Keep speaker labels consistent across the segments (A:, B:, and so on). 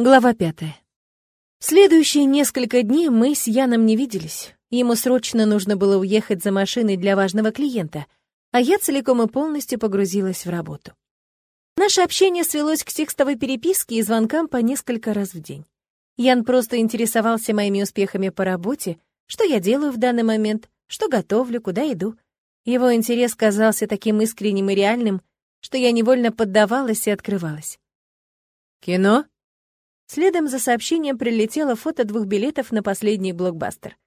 A: Глава пятая. Следующие несколько дней мы с Яном не виделись. Ему срочно нужно было уехать за машиной для важного клиента, а я целиком и полностью погрузилась в работу. Наше общение свелось к текстовой переписке и звонкам по несколько раз в день. Ян просто интересовался моими успехами по работе, что я делаю в данный момент, что готовлю, куда иду. Его интерес казался таким искренним и реальным, что я невольно поддавалась и открывалась.
B: «Кино?»
A: Следом за сообщением прилетело фото двух билетов на последний блокбастер.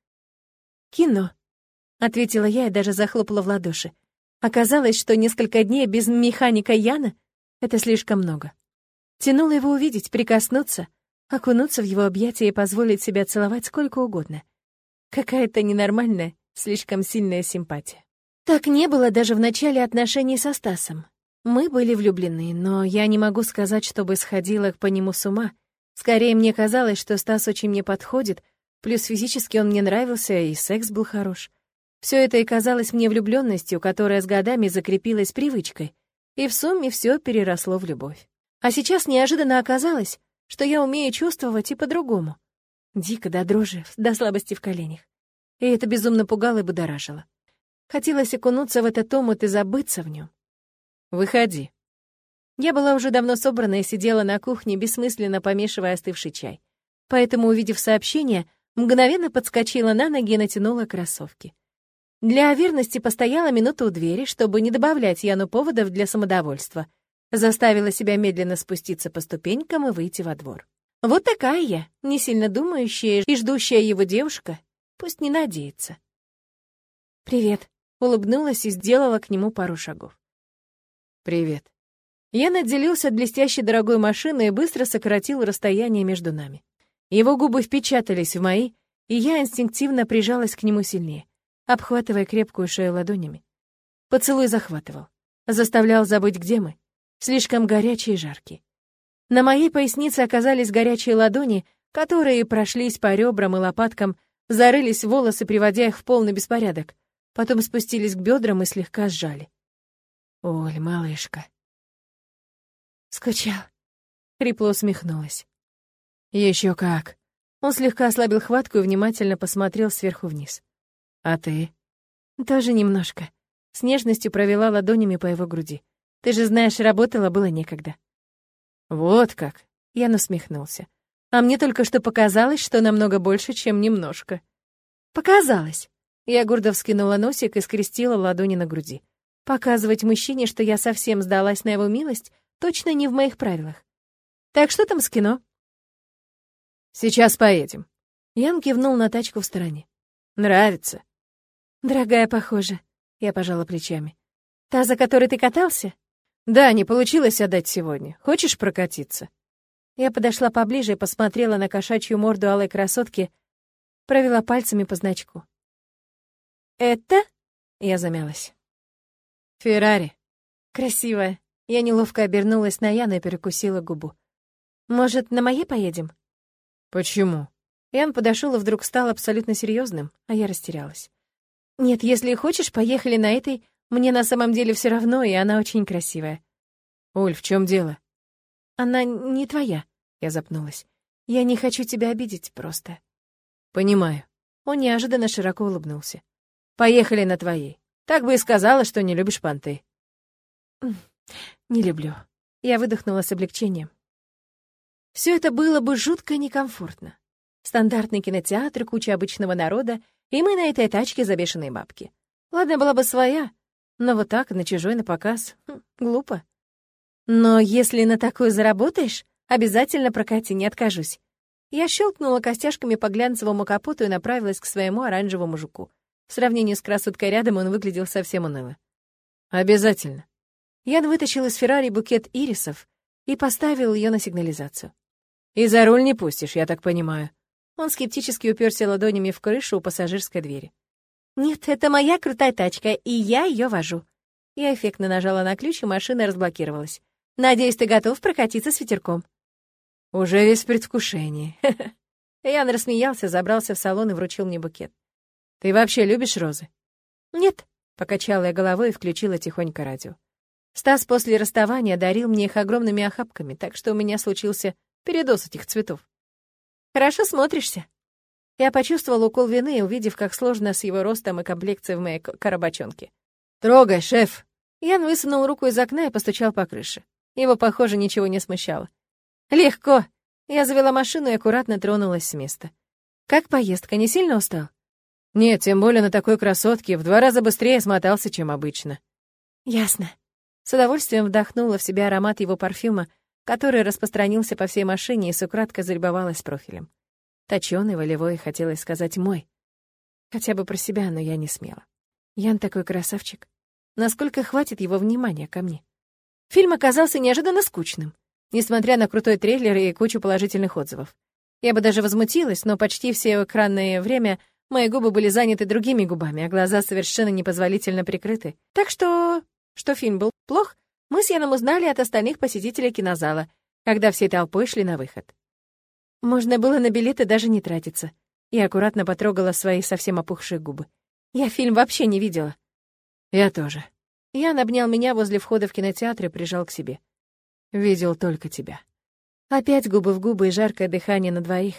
A: «Кино», — ответила я и даже захлопала в ладоши. Оказалось, что несколько дней без механика Яна — это слишком много. Тянуло его увидеть, прикоснуться, окунуться в его объятия и позволить себя целовать сколько угодно. Какая-то ненормальная, слишком сильная симпатия. Так не было даже в начале отношений со Стасом. Мы были влюблены, но я не могу сказать, чтобы сходила по нему с ума — Скорее, мне казалось, что Стас очень мне подходит, плюс физически он мне нравился, и секс был хорош. Все это и казалось мне влюбленностью, которая с годами закрепилась привычкой, и в сумме все переросло в любовь. А сейчас неожиданно оказалось, что я умею чувствовать и по-другому. Дико до дрожи, до слабости в коленях. И это безумно пугало и будоражило. Хотелось окунуться в этот омут и забыться в нем.
B: «Выходи»,
A: я была уже давно собрана и сидела на кухне, бессмысленно помешивая остывший чай. Поэтому, увидев сообщение, мгновенно подскочила на ноги и натянула кроссовки. Для верности постояла минуту у двери, чтобы не добавлять Яну поводов для самодовольства. Заставила себя медленно спуститься по ступенькам и выйти во двор. Вот такая я, не сильно думающая и ждущая его девушка. Пусть не надеется. «Привет», — улыбнулась и сделала к нему пару шагов.
B: «Привет»,
A: я наделился от блестящей дорогой машины и быстро сократил расстояние между нами. Его губы впечатались в мои, и я инстинктивно прижалась к нему сильнее, обхватывая крепкую шею ладонями. Поцелуй захватывал, заставлял забыть, где мы, слишком горячие и жаркие. На моей пояснице оказались горячие ладони, которые прошлись по ребрам и лопаткам, зарылись в волосы, приводя их в полный беспорядок, потом спустились к бедрам и слегка сжали. «Оль, малышка», «Скучал», — хрипло усмехнулась.
B: Еще как».
A: Он слегка ослабил хватку и внимательно посмотрел сверху вниз.
B: «А ты?»
A: «Тоже немножко». С нежностью провела ладонями по его груди. «Ты же знаешь, работала, было некогда».
B: «Вот как!»
A: Я насмехнулся. «А мне только что показалось, что намного больше, чем немножко». «Показалось!» Я гордо вскинула носик и скрестила ладони на груди. Показывать мужчине, что я совсем сдалась на его милость, Точно не в моих правилах. Так что там с кино?
B: Сейчас поедем.
A: Ян кивнул на тачку в стороне.
B: Нравится.
A: Дорогая, похоже. Я пожала плечами. Та, за которой ты катался?
B: Да, не получилось отдать сегодня. Хочешь прокатиться?
A: Я подошла поближе и посмотрела на кошачью морду алой красотки, провела пальцами по значку. «Это?» — я замялась.
B: «Феррари».
A: «Красивая. Я неловко обернулась на Яна и перекусила губу. «Может, на моей поедем?»
B: «Почему?»
A: Ян подошел и вдруг стал абсолютно серьезным, а я растерялась. «Нет, если хочешь, поехали на этой. Мне на самом деле все равно, и она очень красивая».
B: «Оль, в чем дело?»
A: «Она не твоя», — я запнулась. «Я не хочу тебя обидеть просто».
B: «Понимаю».
A: Он неожиданно широко улыбнулся.
B: «Поехали на твоей. Так бы и сказала, что не любишь понты».
A: Не люблю. Я выдохнула с облегчением. Все это было бы жутко некомфортно. Стандартный кинотеатр, куча обычного народа, и мы на этой тачке за бешеные бабки. Ладно, была бы своя, но вот так, на чужой, на показ, хм, глупо. Но если на такую заработаешь, обязательно прокати, не откажусь. Я щелкнула костяшками по глянцевому капоту и направилась к своему оранжевому жуку. В сравнении с красоткой рядом он выглядел совсем уныло.
B: «Обязательно»,
A: Ян вытащил из Феррари букет ирисов и поставил ее на сигнализацию.
B: «И за руль не пустишь, я так понимаю».
A: Он скептически уперся ладонями в крышу у пассажирской двери. «Нет, это моя крутая тачка, и я ее вожу». Я эффектно нажала на ключ, и машина разблокировалась. «Надеюсь, ты готов прокатиться с ветерком?»
B: «Уже весь в предвкушении».
A: Ян рассмеялся, забрался в салон и вручил мне букет.
B: «Ты вообще любишь розы?»
A: «Нет», — покачала я головой и включила тихонько радио. Стас после расставания дарил мне их огромными охапками, так что у меня случился
B: Передоз этих цветов.
A: Хорошо смотришься. Я почувствовал укол вины, увидев, как сложно с его ростом и комплекцией в моей коробочонке.
B: «Трогай, шеф!»
A: Ян высунул руку из окна и постучал по крыше. Его, похоже, ничего не смущало. «Легко!» Я завела машину и аккуратно тронулась с места. «Как поездка? Не сильно устал?»
B: «Нет, тем более на такой красотке. В два раза быстрее смотался, чем обычно».
A: «Ясно». С удовольствием вдохнула в себя аромат его парфюма, который распространился по всей машине и с украдкой залюбовалась профилем. Точёный, волевой, хотелось сказать «мой». Хотя бы про себя, но я не смела. Ян такой красавчик. Насколько хватит его внимания ко мне? Фильм оказался неожиданно скучным несмотря на крутой трейлер и кучу положительных отзывов. Я бы даже возмутилась, но почти все экранное время мои губы были заняты другими губами, а глаза совершенно непозволительно прикрыты. Так что... что фильм был плох, мы с Яном узнали от остальных посетителей кинозала, когда всей толпой шли на выход. Можно было на билеты даже не тратиться. Я аккуратно потрогала свои совсем опухшие губы. Я фильм вообще не видела.
B: Я тоже.
A: Ян обнял меня возле входа в кинотеатр и прижал к себе.
B: Видел только тебя.
A: Опять губы в губы и жаркое дыхание на двоих.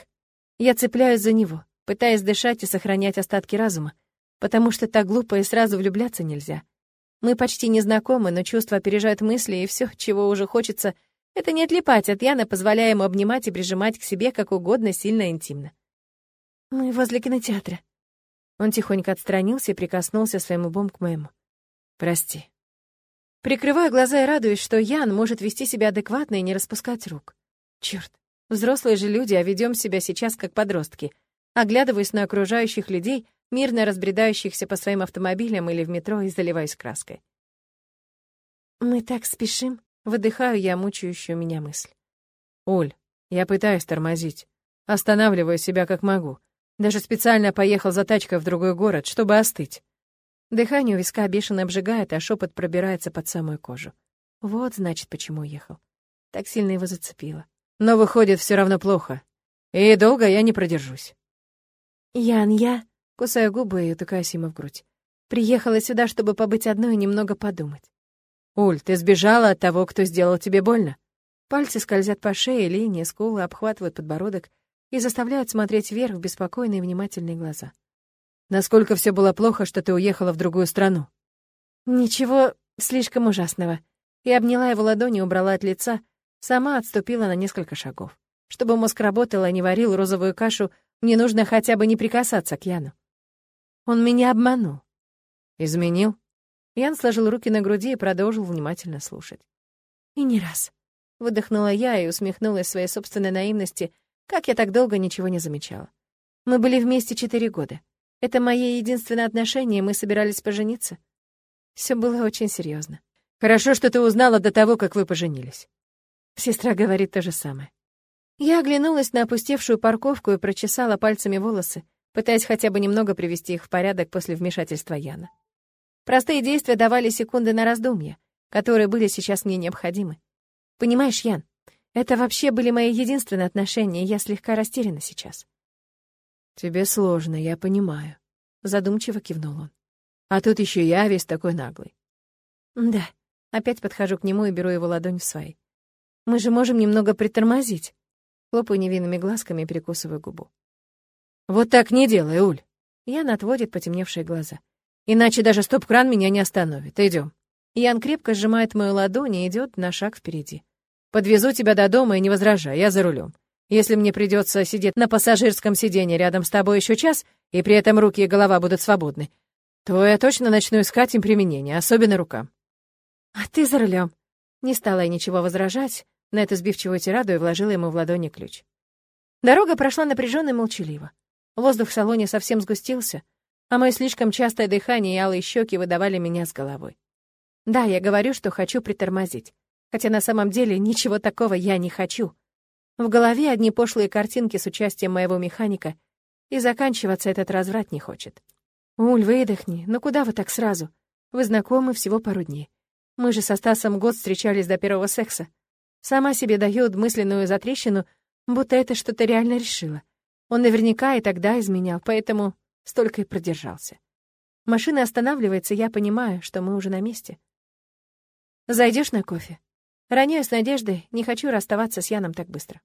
A: Я цепляюсь за него, пытаясь дышать и сохранять остатки разума, потому что так глупо и сразу влюбляться нельзя. Мы почти не знакомы, но чувства опережают мысли, и все, чего уже хочется, это не отлипать от Яна, позволяя ему обнимать и прижимать к себе как угодно, сильно интимно. Мы возле кинотеатра. Он тихонько отстранился и прикоснулся своим лбом к моему.
B: «Прости».
A: Прикрываю глаза и радуюсь, что Ян может вести себя адекватно и не распускать рук. Черт, взрослые же люди, а ведем себя сейчас как подростки. Оглядываюсь на окружающих людей, мирно разбредающихся по своим автомобилям или в метро и заливаюсь краской. «Мы так спешим», — выдыхаю я мучающую меня мысль.
B: «Оль, я пытаюсь тормозить. Останавливаю себя как могу. Даже специально поехал за тачкой в другой город, чтобы остыть.
A: Дыхание у виска бешено обжигает, а шепот пробирается под самую кожу. Вот, значит, почему уехал. Так сильно его зацепило.
B: Но выходит, все равно плохо. И долго я не продержусь.
A: Ян, я... Кусаю губы и утыкаюсь ему в грудь. Приехала сюда, чтобы побыть одной и немного подумать.
B: Уль, ты сбежала от того, кто сделал тебе больно?
A: Пальцы скользят по шее, линии, скулы обхватывают подбородок и заставляют смотреть вверх в беспокойные внимательные глаза.
B: Насколько все было плохо, что ты уехала в другую страну?
A: Ничего слишком ужасного. Я обняла его ладони, убрала от лица, сама отступила на несколько шагов. Чтобы мозг работал, а не варил розовую кашу, мне нужно хотя бы не прикасаться к Яну. Он меня обманул.
B: Изменил?
A: Ян сложил руки на груди и продолжил внимательно слушать. И не раз. Выдохнула я и усмехнулась своей собственной наивности, как я так долго ничего не замечала. Мы были вместе четыре года. Это мои единственные отношения, мы собирались пожениться. Все было очень серьезно.
B: Хорошо, что ты узнала до того, как вы поженились.
A: Сестра говорит то же самое. Я оглянулась на опустевшую парковку и прочесала пальцами волосы, пытаясь хотя бы немного привести их в порядок после вмешательства Яна. Простые действия давали секунды на раздумья, которые были сейчас мне необходимы. Понимаешь, Ян, это вообще были мои единственные отношения, и я слегка растеряна сейчас.
B: «Тебе сложно, я понимаю», — задумчиво кивнул он.
A: «А тут еще я весь такой наглый». «Да». Опять подхожу к нему и беру его ладонь в свои. «Мы же можем немного притормозить». Хлопаю невинными глазками и перекусываю губу.
B: «Вот так не делай, Уль!»
A: Ян отводит потемневшие глаза.
B: «Иначе даже стоп-кран меня не остановит. Идем.
A: Ян крепко сжимает мою ладонь и идет на шаг впереди.
B: «Подвезу тебя до дома и не возражай, я за рулем. Если мне придется сидеть на пассажирском сиденье рядом с тобой еще час, и при этом руки и голова будут свободны, то я точно начну искать им применение, особенно рукам.
A: А ты за рулем. Не стала я ничего возражать, на эту сбивчивую тираду и вложила ему в ладони ключ. Дорога прошла напряженно и молчаливо. Воздух в салоне совсем сгустился, а мое слишком частое дыхание и алые щеки выдавали меня с головой. Да, я говорю, что хочу притормозить, хотя на самом деле ничего такого я не хочу. В голове одни пошлые картинки с участием моего механика, и заканчиваться этот разврат не хочет. «Уль, выдохни, ну куда вы так сразу? Вы знакомы всего пару дней. Мы же со Стасом год встречались до первого секса. Сама себе даю мысленную затрещину, будто это что-то реально решила. Он наверняка и тогда изменял, поэтому столько и продержался. Машина останавливается, я понимаю, что мы уже на месте. Зайдешь на кофе? Роняю с надеждой, не хочу расставаться с Яном так быстро.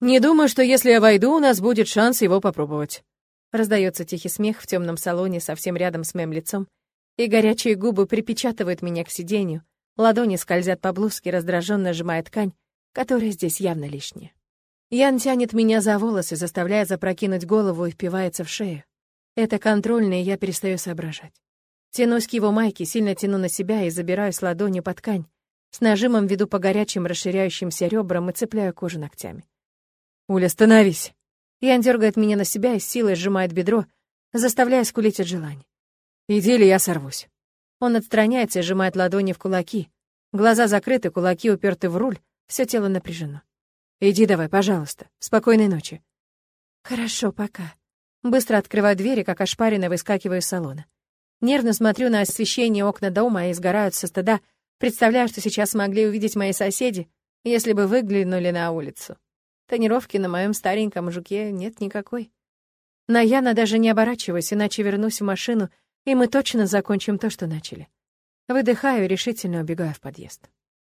B: «Не думаю, что если я войду, у нас будет шанс его попробовать». Раздается тихий смех в темном салоне совсем рядом с моим лицом, и горячие губы припечатывают меня к сиденью, ладони скользят по блузке, раздраженно сжимая ткань, которая здесь явно лишняя. Ян тянет меня за волосы, заставляя запрокинуть голову и впивается в шею. Это контрольно, и я перестаю соображать. Тянусь к его майке, сильно тяну на себя и забираю с ладони под ткань. С нажимом веду по горячим расширяющимся ребрам и цепляю кожу ногтями. «Уля, становись!» Ян дергает меня на себя и силой сжимает бедро, заставляя скулить от желания. «Иди или я сорвусь». Он отстраняется и сжимает ладони в кулаки. Глаза закрыты, кулаки уперты в руль, все тело напряжено. «Иди давай, пожалуйста. Спокойной ночи».
A: «Хорошо, пока». Быстро открываю двери, как ошпаренно выскакиваю из салона. Нервно смотрю на освещение окна дома и сгорают со стыда, представляю, что сейчас могли увидеть мои соседи, если бы выглянули на улицу. Тонировки на моем стареньком жуке нет никакой. На Яна даже не оборачиваюсь, иначе вернусь в машину, и мы точно закончим то, что начали. Выдыхаю и решительно убегаю в подъезд.